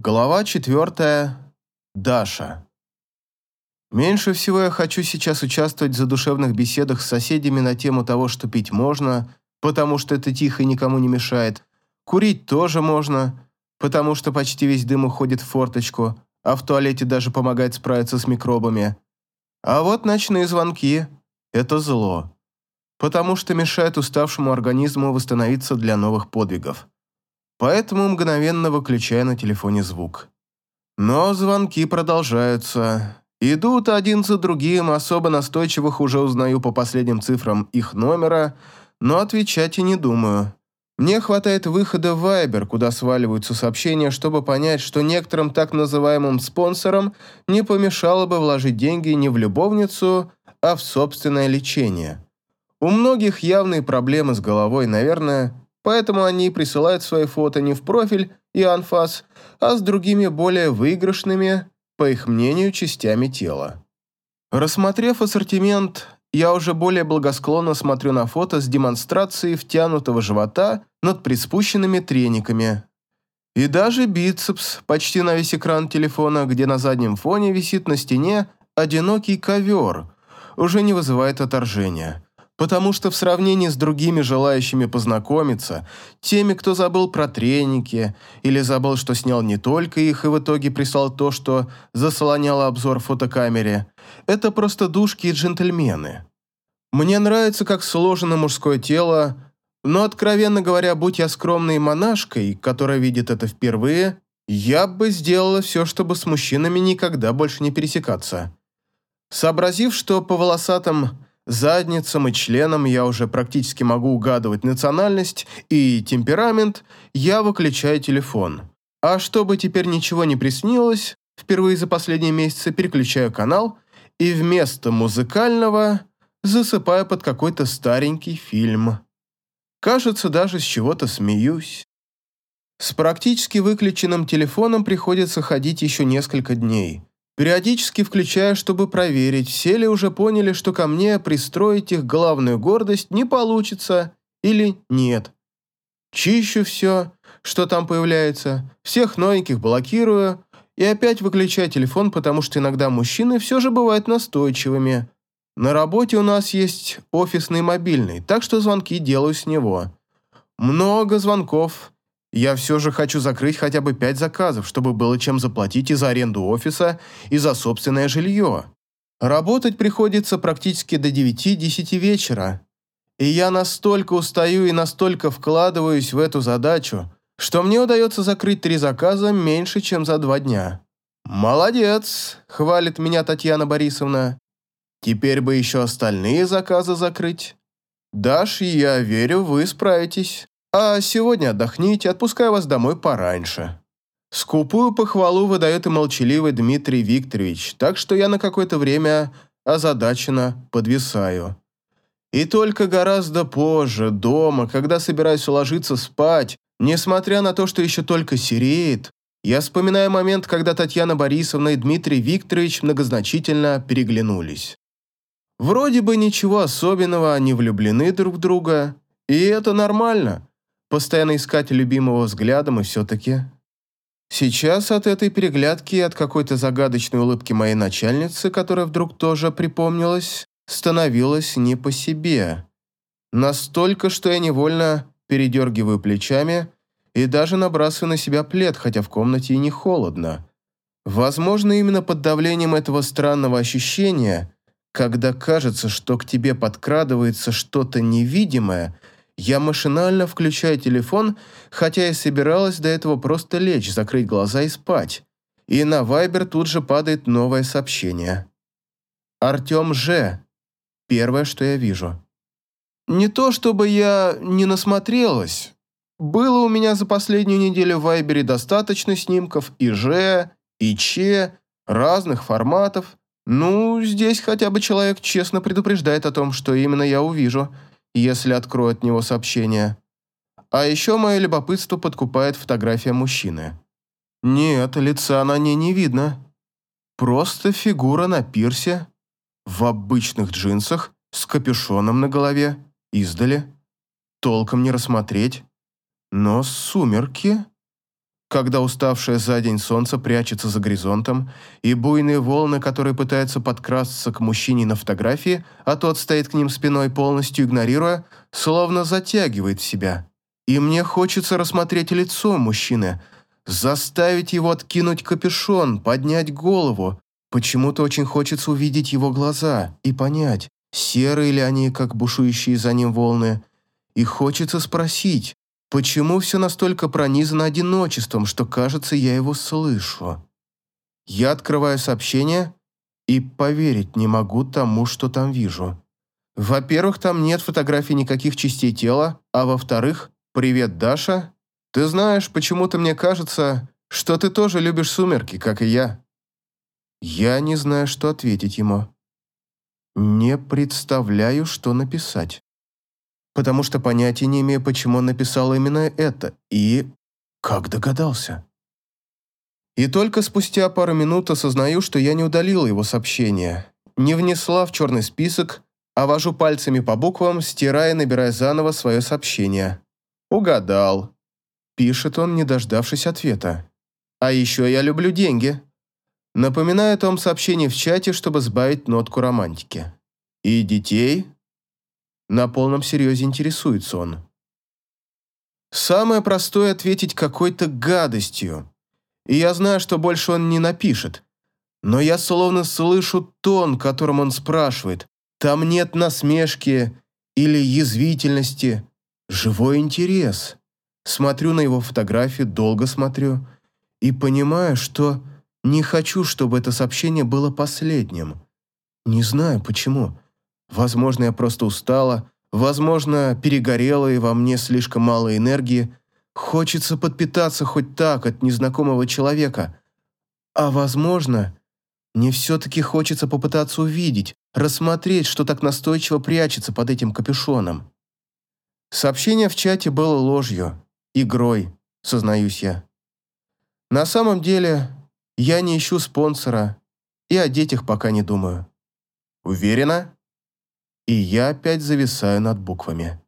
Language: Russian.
Глава четвертая. Даша. Меньше всего я хочу сейчас участвовать в задушевных беседах с соседями на тему того, что пить можно, потому что это тихо и никому не мешает. Курить тоже можно, потому что почти весь дым уходит в форточку, а в туалете даже помогает справиться с микробами. А вот ночные звонки – это зло, потому что мешает уставшему организму восстановиться для новых подвигов поэтому мгновенно выключаю на телефоне звук. Но звонки продолжаются. Идут один за другим, особо настойчивых уже узнаю по последним цифрам их номера, но отвечать и не думаю. Мне хватает выхода в Viber, куда сваливаются сообщения, чтобы понять, что некоторым так называемым спонсорам не помешало бы вложить деньги не в любовницу, а в собственное лечение. У многих явные проблемы с головой, наверное, поэтому они присылают свои фото не в профиль и анфас, а с другими более выигрышными, по их мнению, частями тела. Рассмотрев ассортимент, я уже более благосклонно смотрю на фото с демонстрацией втянутого живота над приспущенными трениками. И даже бицепс почти на весь экран телефона, где на заднем фоне висит на стене одинокий ковер, уже не вызывает отторжения потому что в сравнении с другими желающими познакомиться, теми, кто забыл про треники или забыл, что снял не только их и в итоге прислал то, что заслоняло обзор фотокамере, это просто душки и джентльмены. Мне нравится, как сложено мужское тело, но, откровенно говоря, будь я скромной монашкой, которая видит это впервые, я бы сделала все, чтобы с мужчинами никогда больше не пересекаться. Сообразив, что по волосатым задницам и членам я уже практически могу угадывать национальность и темперамент, я выключаю телефон. А чтобы теперь ничего не приснилось, впервые за последние месяцы переключаю канал и вместо музыкального засыпаю под какой-то старенький фильм. Кажется, даже с чего-то смеюсь. С практически выключенным телефоном приходится ходить еще несколько дней. Периодически включая, чтобы проверить, все ли уже поняли, что ко мне пристроить их главную гордость не получится или нет. Чищу все, что там появляется, всех новеньких блокирую и опять выключаю телефон, потому что иногда мужчины все же бывают настойчивыми. На работе у нас есть офисный мобильный, так что звонки делаю с него. Много звонков, я все же хочу закрыть хотя бы пять заказов, чтобы было чем заплатить и за аренду офиса, и за собственное жилье. Работать приходится практически до 9-10 вечера. И я настолько устаю и настолько вкладываюсь в эту задачу, что мне удается закрыть три заказа меньше, чем за два дня. «Молодец!» – хвалит меня Татьяна Борисовна. «Теперь бы еще остальные заказы закрыть. Даш, я верю, вы справитесь». А сегодня отдохните, отпускаю вас домой пораньше. Скупую похвалу выдает и молчаливый Дмитрий Викторович, так что я на какое-то время озадаченно подвисаю. И только гораздо позже, дома, когда собираюсь уложиться спать, несмотря на то, что еще только сереет, я вспоминаю момент, когда Татьяна Борисовна и Дмитрий Викторович многозначительно переглянулись. Вроде бы ничего особенного, они влюблены друг в друга, и это нормально постоянно искать любимого взглядом и все-таки... Сейчас от этой переглядки и от какой-то загадочной улыбки моей начальницы, которая вдруг тоже припомнилась, становилось не по себе. Настолько, что я невольно передергиваю плечами и даже набрасываю на себя плед, хотя в комнате и не холодно. Возможно, именно под давлением этого странного ощущения, когда кажется, что к тебе подкрадывается что-то невидимое – я машинально включаю телефон, хотя и собиралась до этого просто лечь, закрыть глаза и спать. И на Вайбер тут же падает новое сообщение. Артем Ж. Первое, что я вижу. Не то чтобы я не насмотрелась. Было у меня за последнюю неделю в Вайбере достаточно снимков и Ж, и Ч, разных форматов. Ну, здесь хотя бы человек честно предупреждает о том, что именно я увижу – если открою от него сообщение. А еще мое любопытство подкупает фотография мужчины. Нет, лица на ней не видно. Просто фигура на пирсе, в обычных джинсах, с капюшоном на голове, издали. Толком не рассмотреть. Но сумерки... когда уставшее за день солнце прячется за горизонтом, и буйные волны, которые пытаются подкрасться к мужчине на фотографии, а тот стоит к ним спиной, полностью игнорируя, словно затягивает в себя. И мне хочется рассмотреть лицо мужчины, заставить его откинуть капюшон, поднять голову. Почему-то очень хочется увидеть его глаза и понять, серые ли они, как бушующие за ним волны. И хочется спросить, почему все настолько пронизано одиночеством, что, кажется, я его слышу. Я открываю сообщение и поверить не могу тому, что там вижу. Во-первых, там нет фотографий никаких частей тела, а во-вторых, «Привет, Даша. Ты знаешь, почему-то мне кажется, что ты тоже любишь сумерки, как и я». Я не знаю, что ответить ему. Не представляю, что написать. Потому что понятия не имею, почему он написал именно это и как догадался. И только спустя пару минут осознаю, что я не удалила его сообщение, не внесла в черный список, а вожу пальцами по буквам, стирая и набирая заново свое сообщение. «Угадал», – пишет он, не дождавшись ответа. «А еще я люблю деньги». Напоминаю о том сообщении в чате, чтобы сбавить нотку романтики. «И детей?» На полном серьезе интересуется он. Самое простое ответить какой-то гадостью. И я знаю, что больше он не напишет. Но я словно слышу тон, которым он спрашивает. Там нет насмешки или язвительности. Живой интерес. Смотрю на его фотографии, долго смотрю, и понимаю, что не хочу, чтобы это сообщение было последним. Не знаю почему. Возможно, я просто устала, возможно, перегорела и во мне слишком мало энергии. Хочется подпитаться хоть так от незнакомого человека. А возможно, мне все-таки хочется попытаться увидеть, рассмотреть, что так настойчиво прячется под этим капюшоном. Сообщение в чате было ложью, игрой, сознаюсь я. На самом деле, я не ищу спонсора и о детях пока не думаю. Уверена? И я опять зависаю над буквами.